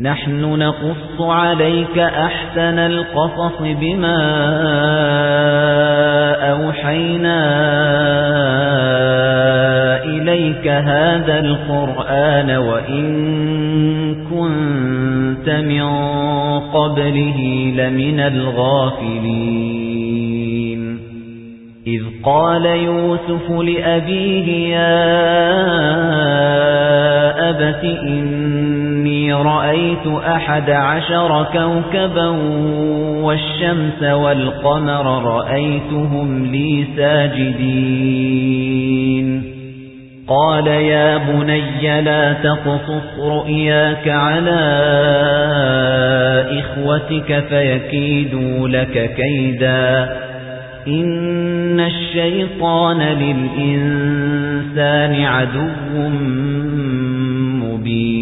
نحن نقص عليك أحسن القصص بما أوحينا إليك هذا القرآن وإن كنت من قبله لمن الغافلين. إذ قال يوسف لأبيه يا أبت إني رأيت أحد عشر كوكبا والشمس والقمر رأيتهم لي ساجدين. قال يا بني لا تقصص رؤياك على إخوتك فيكيدوا لك كيدا. إن الشيطان للإنسان عدو مبين.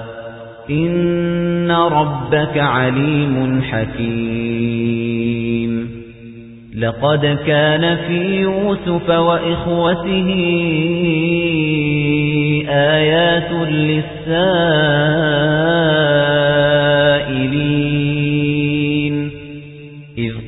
إن ربك عليم حكيم. لقد كان في يوسف وإخوته آيات للسائلين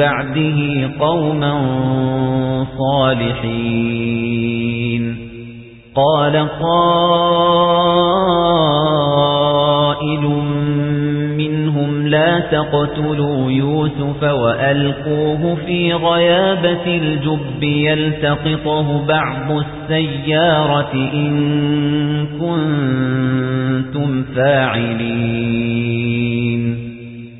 بعده قوما صالحين. قال قائل منهم لا تقتلوا يوسف وألقوه في غيابة الجب يلتقطه بعض السيارة إن كنتم فاعلين.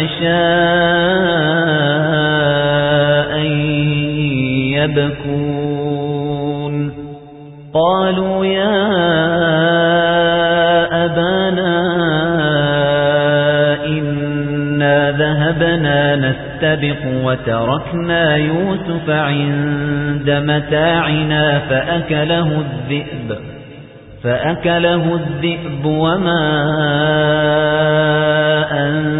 عشاء يبكون قالوا يا أبانا إن إِنَّا ذَهَبْنَا نَسْتَبِقُ وَتَرَكْنَا يُوسُفَ عِندَ مَتَاعِنَا فَأَكَلَهُ الذِّئْبُ فَأَكَلَهُ الذِّئْبُ وَمَا أَنْتَ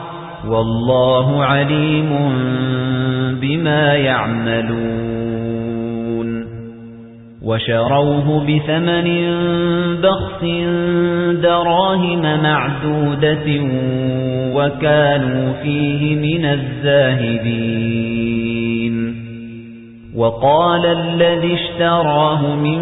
وَاللَّهُ عَلِيمٌ بِمَا يَعْمَلُونَ. وَشَرَوْهُ بِثَمَنٍ بَخْسٍ دَرَاهِمَ مَعْدُودَةٍ وَكَانُوا فِيهِ مِنَ الزَّاهِدِينَ. وَقَالَ الَّذِي اشْتَرَاهُ مِن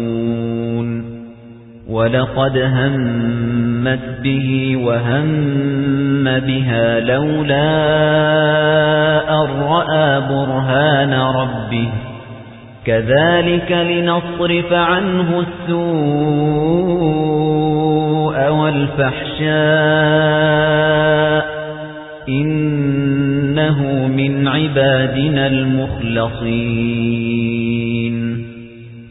ولقد همت به وهم بها لولا أن رأى برهان ربه. كذلك لنصرف عنه السوء والفحشاء. إنه من عبادنا المخلصين.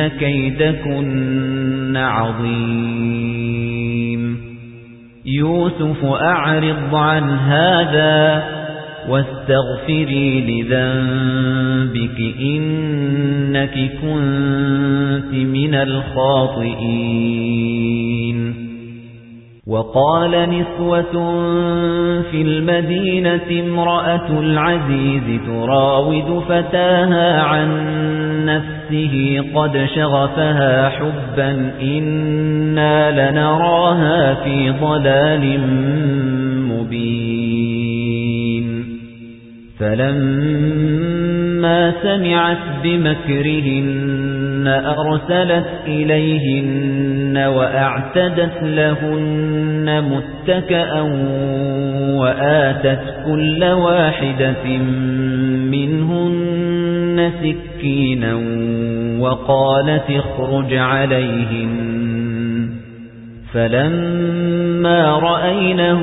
كَيْدَكُنَّ عَظِيمٌ. يُوسُفُ أَعْرِضْ عَنْ هَذَا واستغفري لذنبك إنك كنت من الخاطئين. وقال نسوة في المدينة امرأة العزيز تراود فتاها عن نفسه قد شغفها حبا إنا لنراها في ضلال مبين. فلما سمعت بمكرهن أرسلت إليهن وأعتدت لهن متكأا وآتت كل واحدة منهن سكينا وقالت اخرج عليهن. فلما رأينه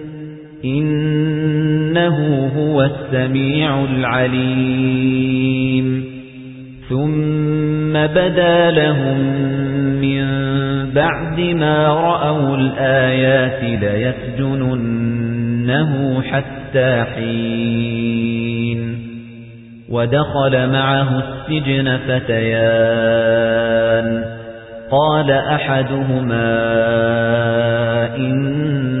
إنه هو السميع العليم. ثُمَّ بَدَا لَهُم مِّن بَعْدِ مَا رَأَوُا الْآيَاتِ لَيَسْجُنُنَّهُ حَتَّىٰ حِينٍ. وَدَخَلَ مَعَهُ السِّجْنَ فَتَيَانِ. قَالَ أَحَدُهُمَا إِنِّي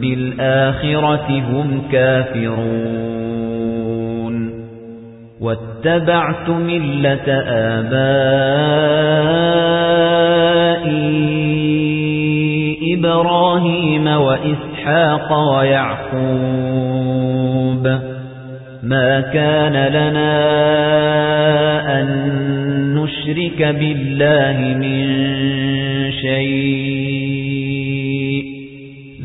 بالآخرة هم كافرون. واتبعت ملة آبائي إبراهيم وإسحاق ويعقوب. ما كان لنا أن نشرك بالله من شيء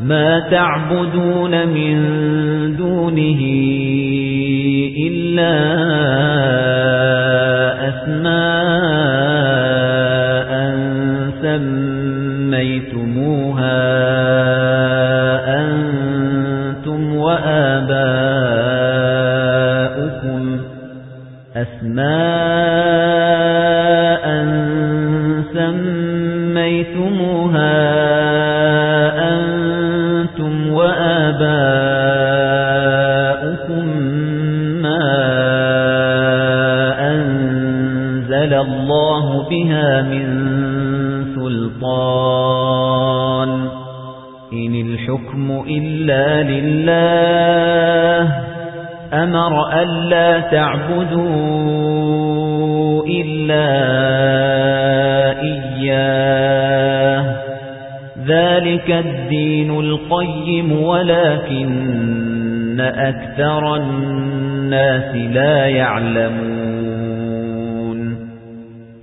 ما تعبدون من دونه إلا أسماء سميتموها أنتم وآباؤكم أسماء أنزل الله بها من سلطان إن الحكم إلا لله أمر ألا تعبدوا إلا إياه ذلك الدين القيم ولكن أكثر الناس لا يعلمون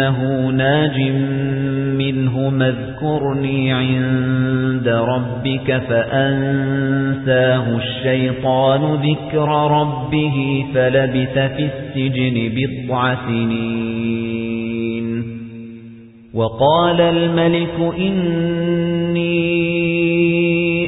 أنه ناج منه اذكرني عند ربك فأنساه الشيطان ذكر ربه فلبث في السجن بضع سنين. وقال الملك إني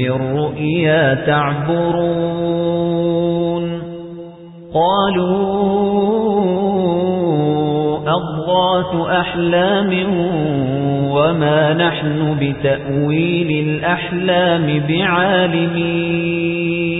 للرؤيا تعبرون قالوا أضغاث أحلام وما نحن بتأويل الأحلام بعالمين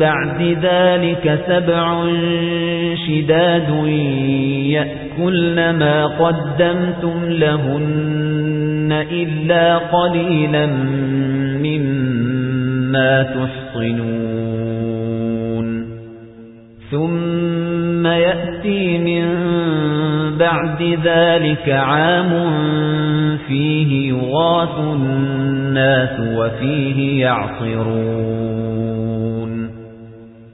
بعد ذلك سبع شداد يأكلن ما قدمتم لهن إلا قليلا مما تحصنون. ثم يأتي من بعد ذلك عام فيه يغاث الناس وفيه يعصرون.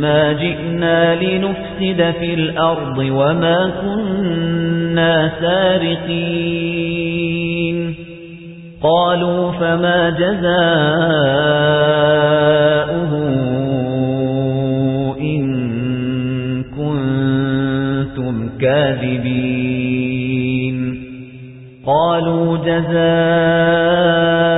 مَا جِئْنَا لِنُفْسِدَ فِي الْأَرْضِ وَمَا كُنَّا سَارِقِينَ قَالُوا فَمَا جَزَاؤُهُ إِن كُنتُمْ كَاذِبِينَ قَالُوا جَزَاؤُهُ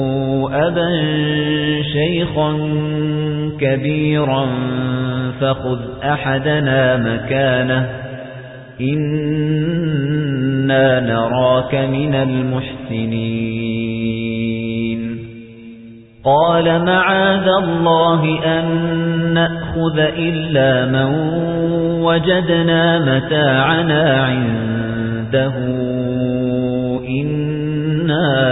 أَبًا شَيْخًا كَبِيرًا فَخُذْ أَحَدَنَا مَكَانَهُ إِنَّا نَرَاكَ مِنَ الْمُحْسِنِينَ. قَالَ مَعَاذَ اللَّهِ أَن نَّأْخُذَ إِلَّا مَن وَجَدْنَا مَتَاعَنَا عِندَهُ إِنَّا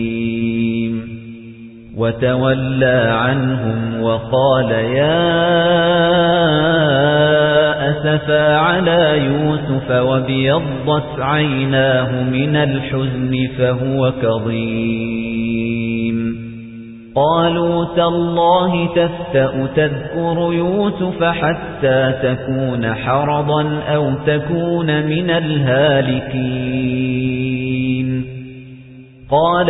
وتولى عنهم وقال يا أسفا على يوسف وبيضت عيناه من الحزن فهو كظيم. قالوا تالله تفتأ تذكر يوسف حتى تكون حرضا أو تكون من الهالكين. قال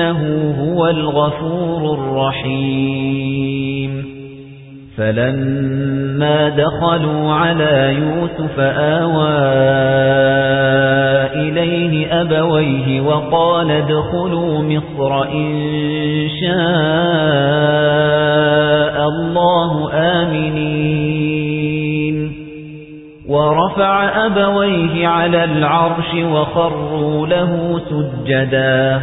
إنه هو الغفور الرحيم فلما دخلوا على يوسف آوى إليه أبويه وقال ادخلوا مصر إن شاء الله آمنين ورفع أبويه على العرش وخروا له سجدا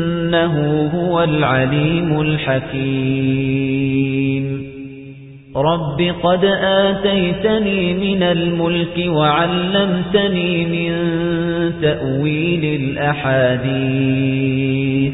إنه هو العليم الحكيم. رب قد آتيتني من الملك وعلمتني من تأويل الأحاديث.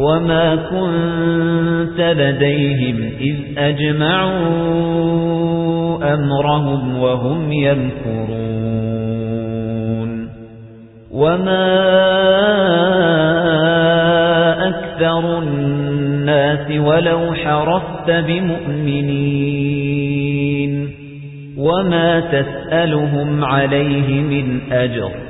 وما كنت لديهم إذ أجمعوا أمرهم وهم يمكرون وما أكثر الناس ولو حرصت بمؤمنين وما تسألهم عليه من أجر